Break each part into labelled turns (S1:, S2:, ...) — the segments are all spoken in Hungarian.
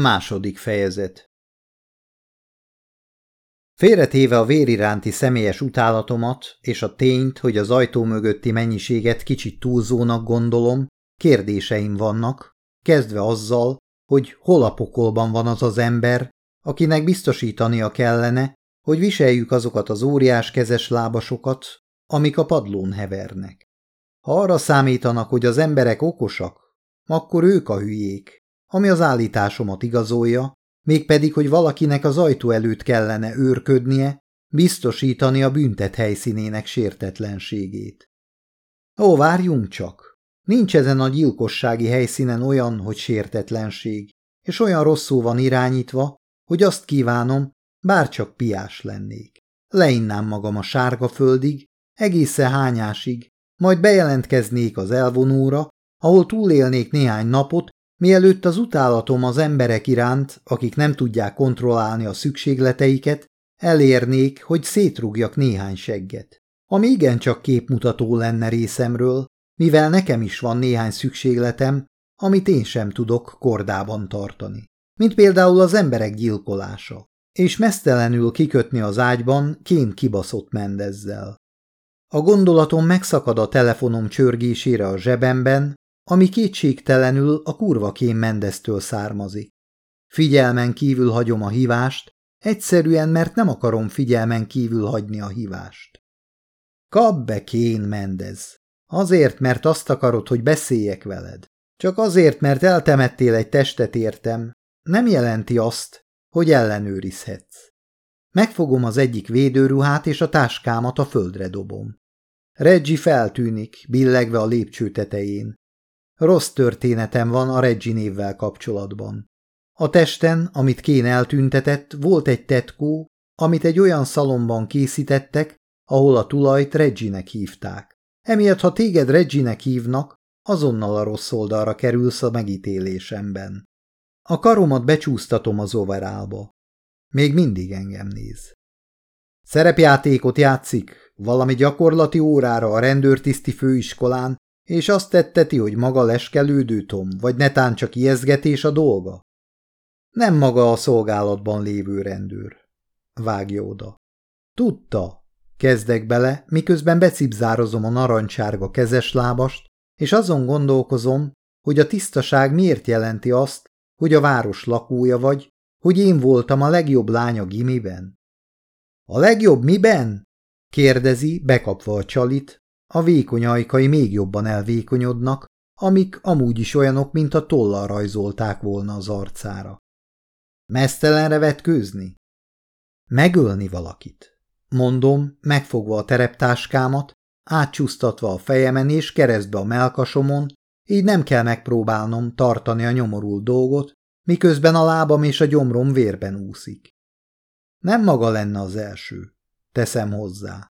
S1: Második fejezet Félretéve a vér iránti személyes utálatomat és a tényt, hogy az ajtó mögötti mennyiséget kicsit túlzónak gondolom, kérdéseim vannak, kezdve azzal, hogy hol a pokolban van az az ember, akinek biztosítania kellene, hogy viseljük azokat az óriás kezes lábasokat, amik a padlón hevernek. Ha arra számítanak, hogy az emberek okosak, akkor ők a hülyék, ami az állításomat igazolja, mégpedig, hogy valakinek az ajtó előtt kellene őrködnie, biztosítani a büntet helyszínének sértetlenségét. Ó, várjunk csak! Nincs ezen a gyilkossági helyszínen olyan, hogy sértetlenség, és olyan rosszul van irányítva, hogy azt kívánom, bárcsak piás lennék. Leinnám magam a sárga földig, egészen hányásig, majd bejelentkeznék az elvonóra, ahol túlélnék néhány napot, mielőtt az utálatom az emberek iránt, akik nem tudják kontrollálni a szükségleteiket, elérnék, hogy szétrúgjak néhány segget. Ami igencsak képmutató lenne részemről, mivel nekem is van néhány szükségletem, amit én sem tudok kordában tartani. Mint például az emberek gyilkolása, és mesztelenül kikötni az ágyban kén kibaszott mendezzel. A gondolatom megszakad a telefonom csörgésére a zsebemben, ami kétségtelenül a kurva kém Mendeztől származik. Figyelmen kívül hagyom a hívást, egyszerűen, mert nem akarom figyelmen kívül hagyni a hívást. Kap be Kén Mendez. Azért, mert azt akarod, hogy beszéljek veled. Csak azért, mert eltemettél egy testet értem, nem jelenti azt, hogy ellenőrizhetsz. Megfogom az egyik védőruhát, és a táskámat a földre dobom. Reggie feltűnik, billegve a lépcső tetején. Rossz történetem van a Reggie névvel kapcsolatban. A testen, amit Kén eltüntetett, volt egy tetkó, amit egy olyan szalomban készítettek, ahol a tulajt Reggie-nek hívták. Emiatt, ha téged Reggie-nek hívnak, azonnal a rossz oldalra kerülsz a megítélésemben. A karomat becsúsztatom az overálba. Még mindig engem néz. Szerepjátékot játszik, valami gyakorlati órára a rendőrtiszti főiskolán, és azt tetteti, hogy maga leskelődő Tom, vagy netán csak ijeszgetés a dolga? Nem maga a szolgálatban lévő rendőr. Vágja oda. Tudta, kezdek bele, miközben becipzározom a narancsárga kezeslábast, és azon gondolkozom, hogy a tisztaság miért jelenti azt, hogy a város lakója vagy, hogy én voltam a legjobb lánya gimiben. A legjobb miben? kérdezi, bekapva a csalit, a vékony ajkai még jobban elvékonyodnak, amik amúgy is olyanok, mint a tollal rajzolták volna az arcára. Mesztelenre vetkőzni? Megölni valakit. Mondom, megfogva a tereptáskámat, átcsúsztatva a fejemen és keresztbe a melkasomon, így nem kell megpróbálnom tartani a nyomorult dolgot, miközben a lábam és a gyomrom vérben úszik. Nem maga lenne az első, teszem hozzá.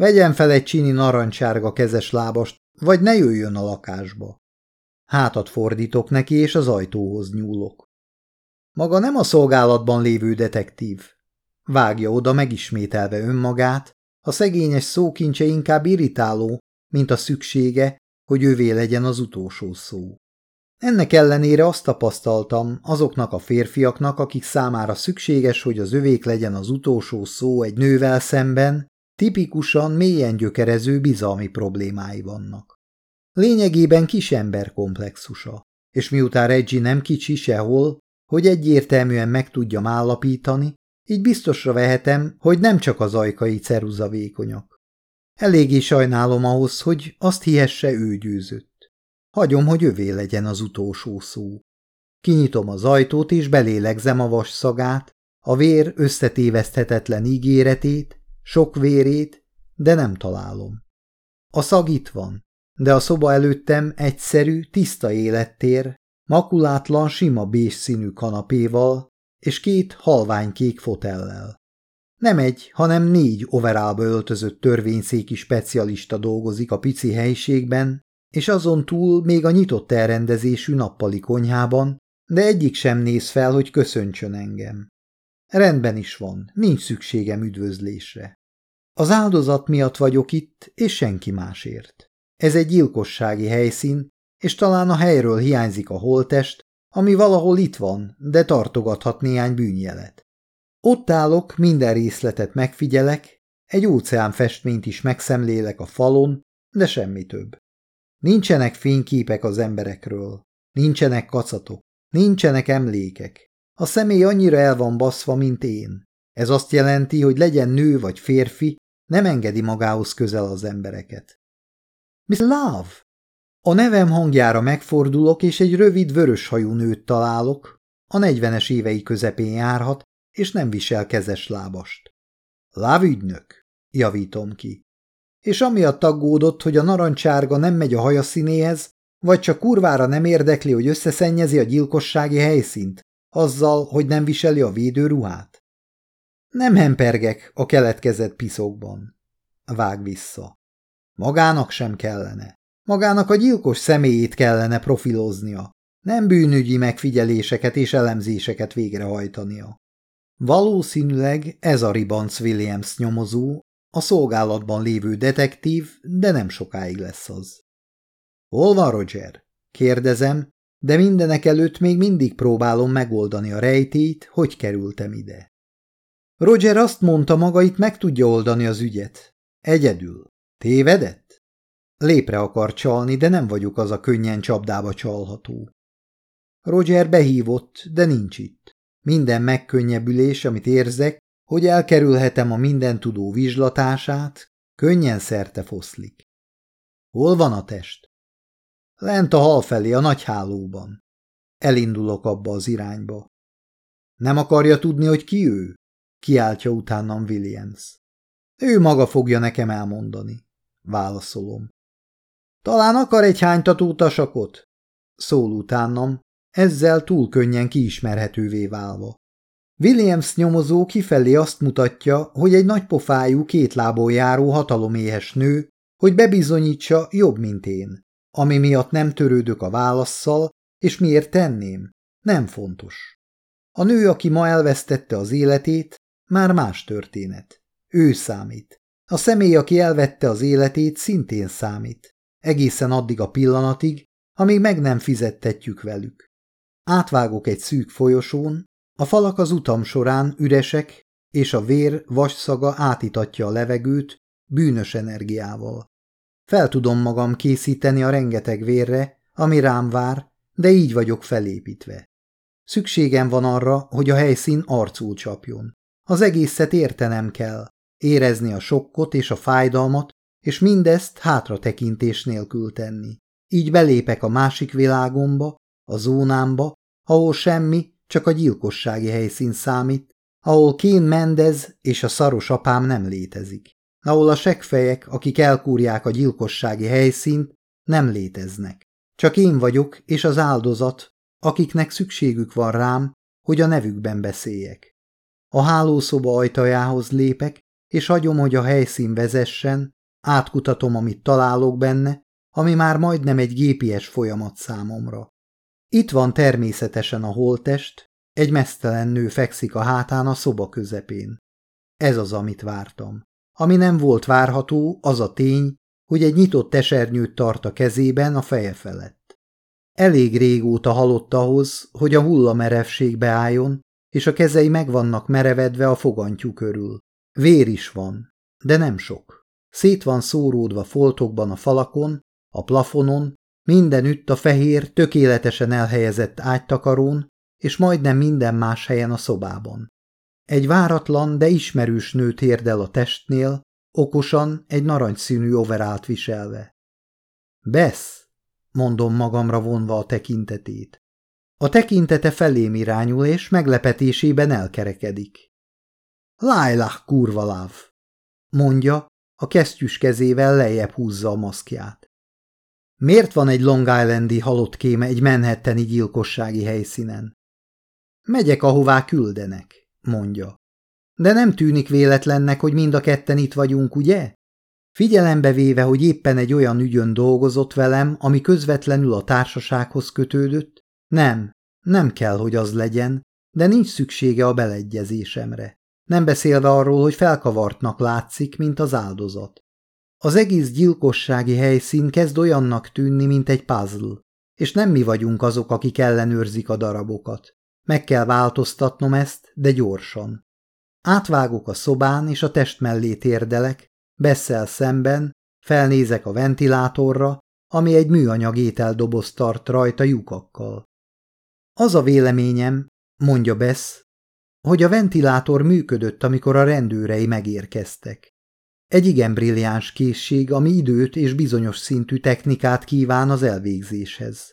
S1: Vegyen fel egy csini narancsárga kezes lábast, vagy ne jöjjön a lakásba. Hátat fordítok neki, és az ajtóhoz nyúlok. Maga nem a szolgálatban lévő detektív. Vágja oda megismételve önmagát, a szegényes szókincse inkább irritáló, mint a szüksége, hogy ővé legyen az utolsó szó. Ennek ellenére azt tapasztaltam azoknak a férfiaknak, akik számára szükséges, hogy az övék legyen az utolsó szó egy nővel szemben, tipikusan mélyen gyökerező bizalmi problémái vannak. Lényegében kisember komplexusa, és miután Reggie nem kicsi sehol, hogy egyértelműen meg tudjam állapítani, így biztosra vehetem, hogy nem csak az ajkai ceruza vékonyak. Eléggé sajnálom ahhoz, hogy azt hihesse ő győzött. Hagyom, hogy övé legyen az utolsó szó. Kinyitom az ajtót és belélegzem a vas szagát, a vér összetéveszthetetlen ígéretét, sok vérét, de nem találom. A szag itt van, de a szoba előttem egyszerű, tiszta élettér, makulátlan, sima bés színű kanapéval és két halványkék fotellel. Nem egy, hanem négy overálba öltözött törvényszéki specialista dolgozik a pici helyiségben, és azon túl még a nyitott elrendezésű nappali konyhában, de egyik sem néz fel, hogy köszöntsön engem. Rendben is van, nincs szükségem üdvözlésre. Az áldozat miatt vagyok itt, és senki másért. Ez egy gyilkossági helyszín, és talán a helyről hiányzik a holtest, ami valahol itt van, de tartogathat néhány bűnjelet. Ott állok, minden részletet megfigyelek, egy óceán festményt is megszemlélek a falon, de semmi több. Nincsenek fényképek az emberekről, nincsenek kacatok, nincsenek emlékek. A személy annyira el van baszva, mint én. Ez azt jelenti, hogy legyen nő vagy férfi, nem engedi magához közel az embereket. Miss Love! A nevem hangjára megfordulok, és egy rövid vöröshajú nőt találok, a negyvenes évei közepén járhat, és nem visel kezes lábast. Lávügynök, javítom ki. És amiatt aggódott, hogy a narancsárga nem megy a haja színéhez, vagy csak kurvára nem érdekli, hogy összeszennyezi a gyilkossági helyszínt, azzal, hogy nem viseli a védőruhát? Nem hempergek a keletkezett piszokban. Vág vissza. Magának sem kellene. Magának a gyilkos személyét kellene profiloznia, nem bűnügyi megfigyeléseket és elemzéseket végrehajtania. Valószínűleg ez a Ribanc Williams nyomozó, a szolgálatban lévő detektív, de nem sokáig lesz az. Hol van Roger? Kérdezem, de mindenek előtt még mindig próbálom megoldani a rejtét, hogy kerültem ide. Roger azt mondta maga, itt meg tudja oldani az ügyet. Egyedül. Tévedett? Lépre akar csalni, de nem vagyok az a könnyen csapdába csalható. Roger behívott, de nincs itt. Minden megkönnyebbülés, amit érzek, hogy elkerülhetem a mindentudó vizslatását, könnyen szerte foszlik. Hol van a test? Lent a hal felé, a nagy hálóban. Elindulok abba az irányba. Nem akarja tudni, hogy ki ő? Kiáltja utánam Williams. Ő maga fogja nekem elmondani. Válaszolom. Talán akar egy hánytató tasakot? Szól utánam, ezzel túl könnyen kiismerhetővé válva. Williams nyomozó kifelé azt mutatja, hogy egy nagypofájú, két lábon járó hataloméhes nő, hogy bebizonyítsa jobb, mint én. Ami miatt nem törődök a válaszszal, és miért tenném? Nem fontos. A nő, aki ma elvesztette az életét, már más történet. Ő számít. A személy, aki elvette az életét, szintén számít. Egészen addig a pillanatig, amíg meg nem fizettetjük velük. Átvágok egy szűk folyosón, a falak az utam során üresek, és a vér vasszaga átitatja a levegőt bűnös energiával. Fel tudom magam készíteni a rengeteg vérre, ami rám vár, de így vagyok felépítve. Szükségem van arra, hogy a helyszín arcul csapjon. Az egészet értenem kell, érezni a sokkot és a fájdalmat, és mindezt hátra tekintés nélkül tenni. Így belépek a másik világomba, a zónámba, ahol semmi, csak a gyilkossági helyszín számít, ahol Kén Mendez és a szaros apám nem létezik, ahol a segfejek, akik elkúrják a gyilkossági helyszínt, nem léteznek. Csak én vagyok és az áldozat, akiknek szükségük van rám, hogy a nevükben beszéljek. A hálószoba ajtajához lépek, és hagyom, hogy a helyszín vezessen, átkutatom, amit találok benne, ami már majdnem egy gépies folyamat számomra. Itt van természetesen a holtest, egy mesztelen nő fekszik a hátán a szoba közepén. Ez az, amit vártam. Ami nem volt várható, az a tény, hogy egy nyitott esernyőt tart a kezében a feje felett. Elég régóta halott ahhoz, hogy a hullamerevség beálljon, és a kezei meg vannak merevedve a fogantyú körül. Vér is van, de nem sok. Szét van szóródva foltokban a falakon, a plafonon, mindenütt a fehér, tökéletesen elhelyezett ágytakarón, és majdnem minden más helyen a szobában. Egy váratlan, de ismerős nő térdel a testnél, okosan egy narancsszínű overált viselve. Besz, mondom magamra vonva a tekintetét. A tekintete felém irányul, és meglepetésében elkerekedik. Lájlach kurva láv, mondja, a kesztyűs kezével lejjebb húzza a maszkját. Miért van egy Long Islandi halott kéme egy menhetteni gyilkossági helyszínen? Megyek, ahová küldenek, mondja. De nem tűnik véletlennek, hogy mind a ketten itt vagyunk, ugye? Figyelembe véve, hogy éppen egy olyan ügyön dolgozott velem, ami közvetlenül a társasághoz kötődött, nem, nem kell, hogy az legyen, de nincs szüksége a beleegyezésemre. Nem beszélve arról, hogy felkavartnak látszik, mint az áldozat. Az egész gyilkossági helyszín kezd olyannak tűnni, mint egy puzzle, és nem mi vagyunk azok, akik ellenőrzik a darabokat. Meg kell változtatnom ezt, de gyorsan. Átvágok a szobán, és a test mellé térdelek, Besszel szemben, felnézek a ventilátorra, ami egy műanyag ételdoboz tart rajta lyukakkal. Az a véleményem, mondja Bess, hogy a ventilátor működött, amikor a rendőrei megérkeztek. Egy igen brilliáns készség, ami időt és bizonyos szintű technikát kíván az elvégzéshez.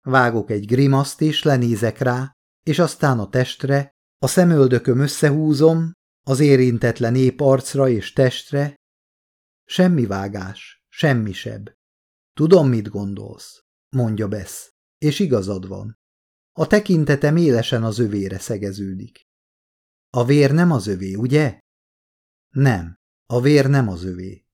S1: Vágok egy grimaszt és lenézek rá, és aztán a testre, a szemöldököm összehúzom, az érintetlen ép arcra és testre. Semmi vágás, semmi seb. Tudom, mit gondolsz, mondja Bess, és igazad van. A tekintetem élesen az övére szegeződik. A vér nem az övé, ugye? Nem, a vér nem az övé.